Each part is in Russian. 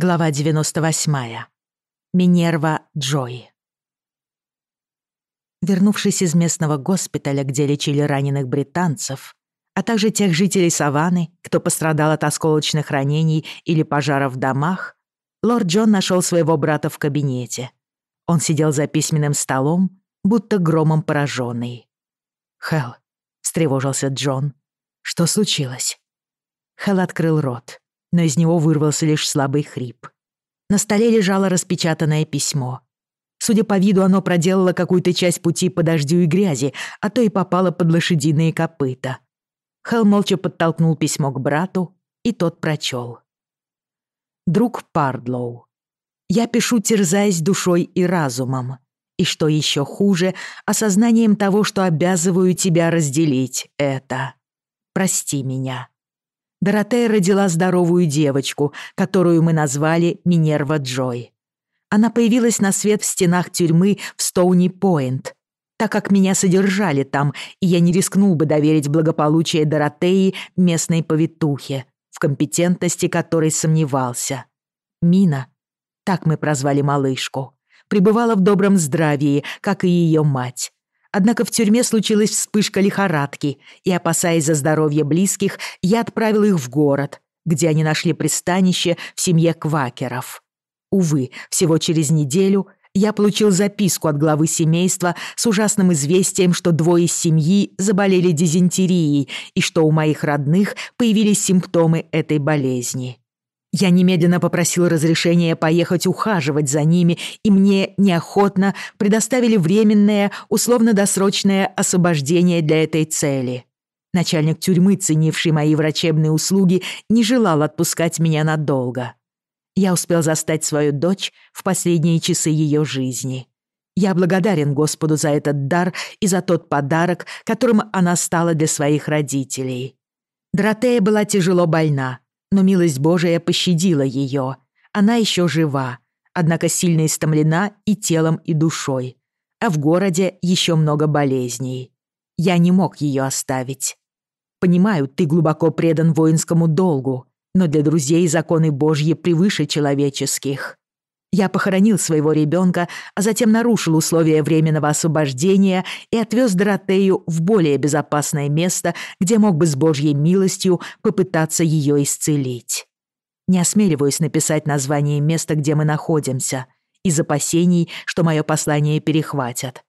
Глава 98. Минерва Джой. Вернувшись из местного госпиталя, где лечили раненых британцев, а также тех жителей Саванны, кто пострадал от осколочных ранений или пожаров в домах, лорд Джон нашел своего брата в кабинете. Он сидел за письменным столом, будто громом пораженный. «Хелл», — встревожился Джон, — «что случилось?» Хелл открыл рот но из него вырвался лишь слабый хрип. На столе лежало распечатанное письмо. Судя по виду, оно проделало какую-то часть пути по дождю и грязи, а то и попало под лошадиные копыта. Хелл молча подтолкнул письмо к брату, и тот прочел. «Друг Пардлоу, я пишу, терзаясь душой и разумом, и, что еще хуже, осознанием того, что обязываю тебя разделить это. Прости меня». Доротея родила здоровую девочку, которую мы назвали Минерва Джой. Она появилась на свет в стенах тюрьмы в Стоуни-Пойнт, так как меня содержали там, и я не рискнул бы доверить благополучие Доротеи местной повитухе, в компетентности которой сомневался. Мина, так мы прозвали малышку, пребывала в добром здравии, как и ее мать, Однако в тюрьме случилась вспышка лихорадки, и, опасаясь за здоровье близких, я отправил их в город, где они нашли пристанище в семье квакеров. Увы, всего через неделю я получил записку от главы семейства с ужасным известием, что двое из семьи заболели дизентерией и что у моих родных появились симптомы этой болезни. Я немедленно попросил разрешения поехать ухаживать за ними, и мне неохотно предоставили временное, условно-досрочное освобождение для этой цели. Начальник тюрьмы, ценивший мои врачебные услуги, не желал отпускать меня надолго. Я успел застать свою дочь в последние часы ее жизни. Я благодарен Господу за этот дар и за тот подарок, которым она стала для своих родителей. Доротея была тяжело больна, но милость Божия пощадила ее. Она еще жива, однако сильно истомлена и телом, и душой. А в городе еще много болезней. Я не мог ее оставить. Понимаю, ты глубоко предан воинскому долгу, но для друзей законы Божьи превыше человеческих. Я похоронил своего ребенка, а затем нарушил условия временного освобождения и отвез Доротею в более безопасное место, где мог бы с Божьей милостью попытаться ее исцелить. Не осмеливаюсь написать название места, где мы находимся, из опасений, что моё послание перехватят.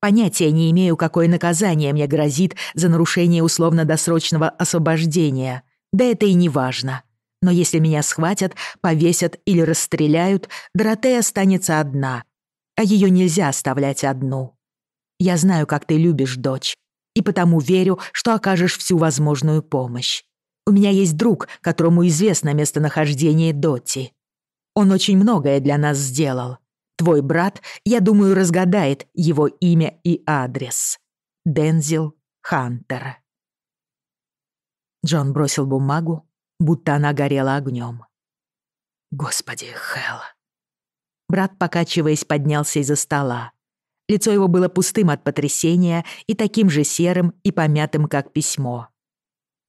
Понятия не имею, какое наказание мне грозит за нарушение условно-досрочного освобождения, да это и не важно. Но если меня схватят, повесят или расстреляют, Доротея останется одна. А ее нельзя оставлять одну. Я знаю, как ты любишь дочь. И потому верю, что окажешь всю возможную помощь. У меня есть друг, которому известно местонахождение Доти. Он очень многое для нас сделал. Твой брат, я думаю, разгадает его имя и адрес. Дензил Хантер. Джон бросил бумагу будто она горела огнем. «Господи, Хэл!» Брат, покачиваясь, поднялся из-за стола. Лицо его было пустым от потрясения и таким же серым и помятым, как письмо.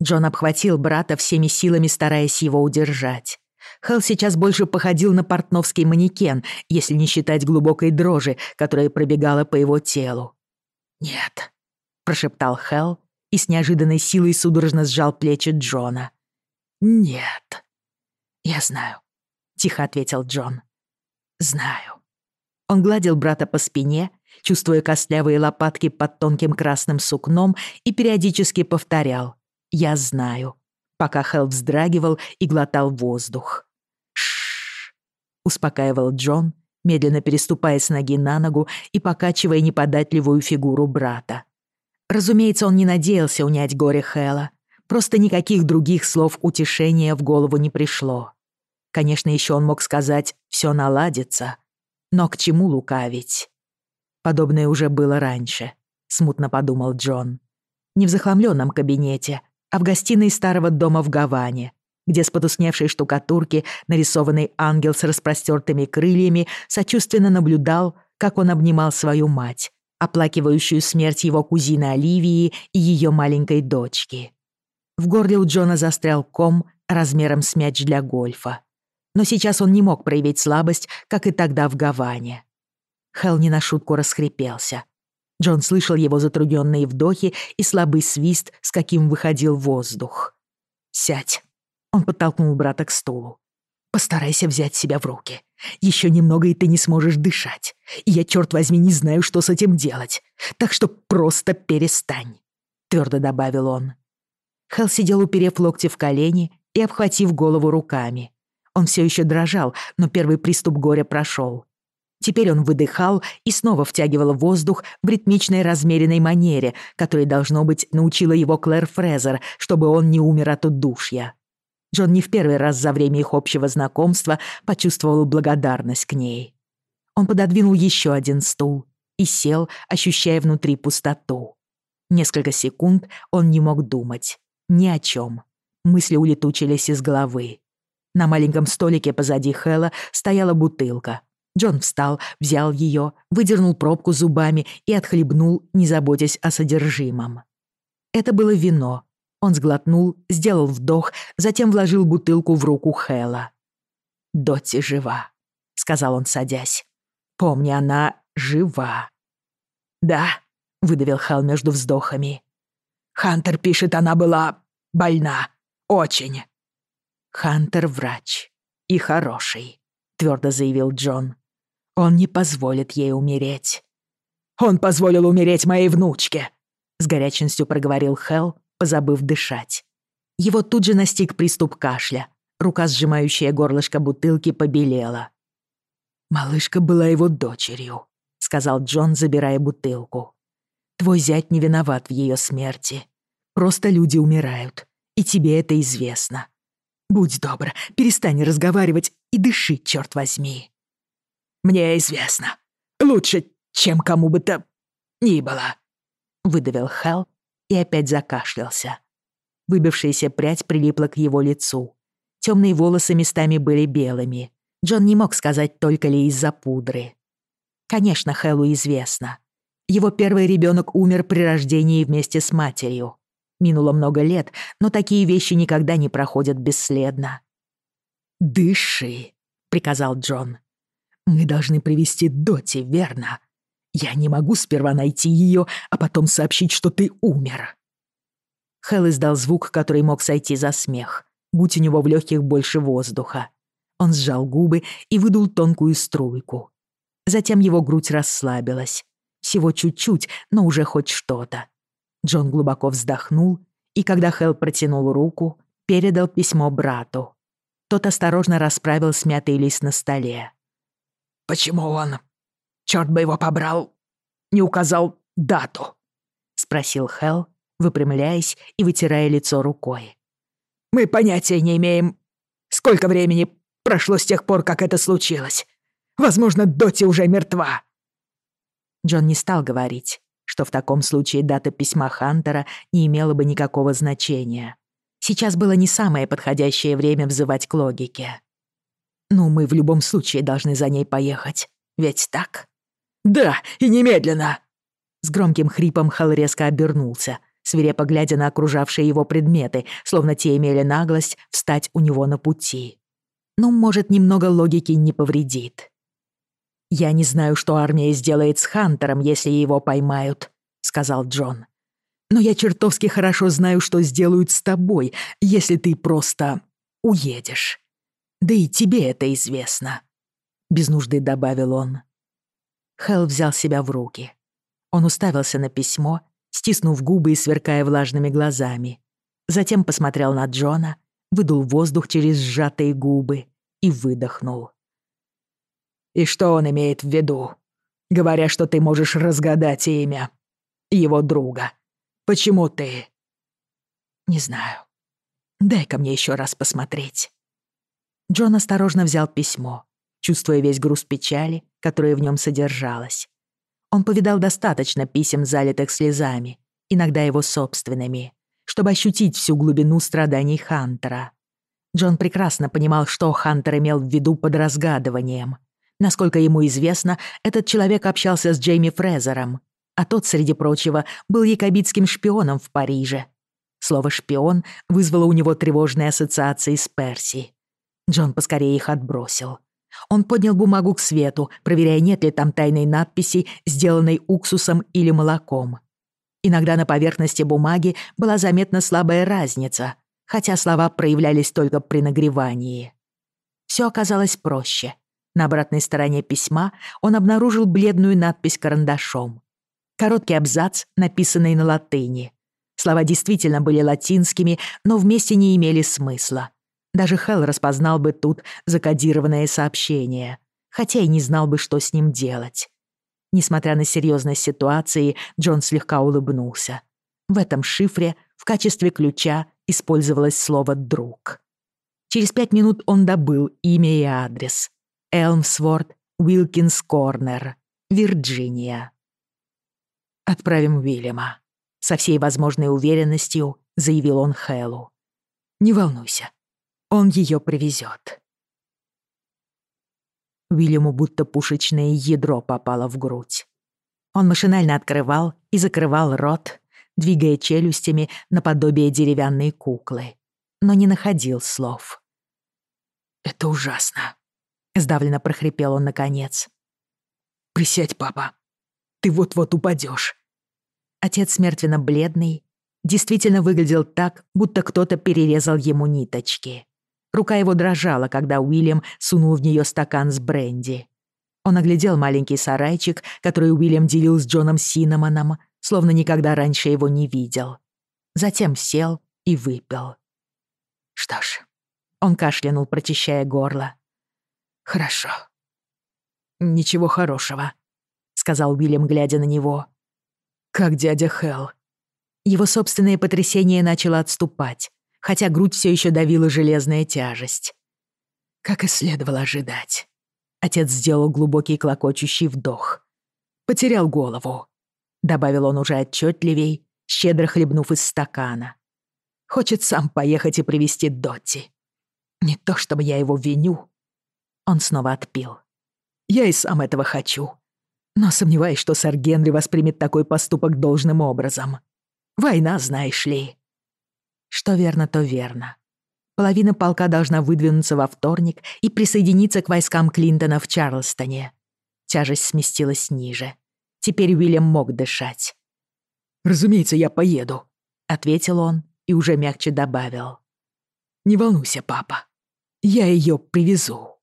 Джон обхватил брата всеми силами, стараясь его удержать. Хэл сейчас больше походил на портновский манекен, если не считать глубокой дрожи, которая пробегала по его телу. «Нет», — прошептал Хэл и с неожиданной силой судорожно сжал плечи Джона. «Нет». «Я знаю», — тихо ответил Джон. «Знаю». Он гладил брата по спине, чувствуя костлявые лопатки под тонким красным сукном и периодически повторял «Я знаю», пока Хелл вздрагивал и глотал воздух. «Шшш», — успокаивал Джон, медленно переступая с ноги на ногу и покачивая неподатливую фигуру брата. Разумеется, он не надеялся унять горе Хэлла, просто никаких других слов утешения в голову не пришло. Конечно, еще он мог сказать «все наладится», но к чему лукавить? Подобное уже было раньше, смутно подумал Джон. Не в захламленном кабинете, а в гостиной старого дома в Гаване, где с потусневшей штукатурки нарисованный ангел с распростертыми крыльями сочувственно наблюдал, как он обнимал свою мать, оплакивающую смерть его кузины Оливии и ее маленькой дочки. В горле у Джона застрял ком размером с мяч для гольфа. но сейчас он не мог проявить слабость, как и тогда в Гаване. Хелл не на шутку расхрипелся. Джон слышал его затрудненные вдохи и слабый свист, с каким выходил воздух. «Сядь!» Он подтолкнул брата к стулу. «Постарайся взять себя в руки. Еще немного, и ты не сможешь дышать. И я, черт возьми, не знаю, что с этим делать. Так Хелл сидел, уперев локти в колени и обхватив голову руками. Он все еще дрожал, но первый приступ горя прошел. Теперь он выдыхал и снова втягивал воздух в ритмичной размеренной манере, которой, должно быть, научила его Клэр Фрезер, чтобы он не умер от удушья. Джон не в первый раз за время их общего знакомства почувствовал благодарность к ней. Он пододвинул еще один стул и сел, ощущая внутри пустоту. Несколько секунд он не мог думать. Ни о чем. Мысли улетучились из головы. На маленьком столике позади Хэлла стояла бутылка. Джон встал, взял ее, выдернул пробку зубами и отхлебнул, не заботясь о содержимом. Это было вино. Он сглотнул, сделал вдох, затем вложил бутылку в руку Хэлла. «Дотти жива», — сказал он, садясь. «Помни, она жива». «Да», — выдавил Хэл между вздохами. Хантер пишет, она была больна. Очень. Хантер врач. И хороший, твердо заявил Джон. Он не позволит ей умереть. Он позволил умереть моей внучке, с горячностью проговорил Хелл, позабыв дышать. Его тут же настиг приступ кашля. Рука, сжимающая горлышко бутылки, побелела. «Малышка была его дочерью», — сказал Джон, забирая бутылку. Твой зять не виноват в ее смерти. Просто люди умирают, и тебе это известно. Будь добр, перестань разговаривать и дыши, черт возьми. Мне известно. Лучше, чем кому бы то ни было. Выдавил Хелл и опять закашлялся. Выбившаяся прядь прилипла к его лицу. Темные волосы местами были белыми. Джон не мог сказать, только ли из-за пудры. Конечно, Хеллу известно. Его первый ребенок умер при рождении вместе с матерью. Минуло много лет, но такие вещи никогда не проходят бесследно. «Дыши», — приказал Джон. «Мы должны привести Доти, верно? Я не могу сперва найти ее, а потом сообщить, что ты умер». Хелл издал звук, который мог сойти за смех. Будь у него в легких больше воздуха. Он сжал губы и выдул тонкую струйку. Затем его грудь расслабилась. Всего чуть-чуть, но уже хоть что-то. Джон глубоко вздохнул и, когда Хелл протянул руку, передал письмо брату. Тот осторожно расправил смятый лист на столе. «Почему он, черт бы его побрал, не указал дату?» — спросил Хелл, выпрямляясь и вытирая лицо рукой. «Мы понятия не имеем, сколько времени прошло с тех пор, как это случилось. Возможно, Доти уже мертва». Джон не стал говорить, что в таком случае дата письма Хантера не имела бы никакого значения. Сейчас было не самое подходящее время взывать к логике. «Ну, мы в любом случае должны за ней поехать, ведь так?» «Да, и немедленно!» С громким хрипом Хал резко обернулся, свирепо глядя на окружавшие его предметы, словно те имели наглость встать у него на пути. «Ну, может, немного логики не повредит». «Я не знаю, что армия сделает с Хантером, если его поймают», — сказал Джон. «Но я чертовски хорошо знаю, что сделают с тобой, если ты просто уедешь». Да и тебе это известно», — без нужды добавил он. Хелл взял себя в руки. Он уставился на письмо, стиснув губы и сверкая влажными глазами. Затем посмотрел на Джона, выдул воздух через сжатые губы и что он имеет в виду, говоря, что ты можешь разгадать имя его друга. Почему ты...» «Не знаю. Дай-ка мне еще раз посмотреть». Джон осторожно взял письмо, чувствуя весь груз печали, которая в нем содержалась. Он повидал достаточно писем, залитых слезами, иногда его собственными, чтобы ощутить всю глубину страданий Хантера. Джон прекрасно понимал, что Хантер имел в виду под разгадыванием. Насколько ему известно, этот человек общался с Джейми Фрезером, а тот, среди прочего, был якобитским шпионом в Париже. Слово «шпион» вызвало у него тревожные ассоциации с Перси. Джон поскорее их отбросил. Он поднял бумагу к свету, проверяя, нет ли там тайной надписи, сделанной уксусом или молоком. Иногда на поверхности бумаги была заметна слабая разница, хотя слова проявлялись только при нагревании. Все оказалось проще. На обратной стороне письма он обнаружил бледную надпись карандашом. Короткий абзац, написанный на латыни. Слова действительно были латинскими, но вместе не имели смысла. Даже Хелл распознал бы тут закодированное сообщение, хотя и не знал бы, что с ним делать. Несмотря на серьезность ситуации, Джон слегка улыбнулся. В этом шифре в качестве ключа использовалось слово «друг». Через пять минут он добыл имя и адрес. Элмсворт, Уилкинс Корнер, Вирджиния. «Отправим Уильяма», — со всей возможной уверенностью заявил он Хэллу. «Не волнуйся, он ее привезет». Уильяму будто пушечное ядро попало в грудь. Он машинально открывал и закрывал рот, двигая челюстями наподобие деревянной куклы, но не находил слов. «Это ужасно», сдавленно прохрипел он наконец. «Присядь, папа. Ты вот-вот упадешь. Отец мертвенно бледный действительно выглядел так, будто кто-то перерезал ему ниточки. Рука его дрожала, когда Уильям сунул в нее стакан с бренди. Он оглядел маленький сарайчик, который Уильям делил с Джоном Синнамоном, словно никогда раньше его не видел. Затем сел и выпил. Что ж, он кашлянул, прочищая горло. Хорошо. Ничего хорошего, сказал Уильям, глядя на него. Как дядя Хелл? Его собственное потрясение начало отступать, хотя грудь все еще давила железная тяжесть. Как и следовало ожидать. Отец сделал глубокий клокочущий вдох. Потерял голову, добавил он уже отчетливей, щедро хлебнув из стакана. Хочет сам поехать и привести Дотти. Не то чтобы я его виню, он снова отпил. «Я и сам этого хочу. Но сомневаюсь, что сэр Генри воспримет такой поступок должным образом. Война, знаешь ли». Что верно, то верно. Половина полка должна выдвинуться во вторник и присоединиться к войскам Клинтона в Чарлстоне. Тяжесть сместилась ниже. Теперь Уильям мог дышать. «Разумеется, я поеду», — ответил он и уже мягче добавил. «Не волнуйся, папа. Я ее привезу».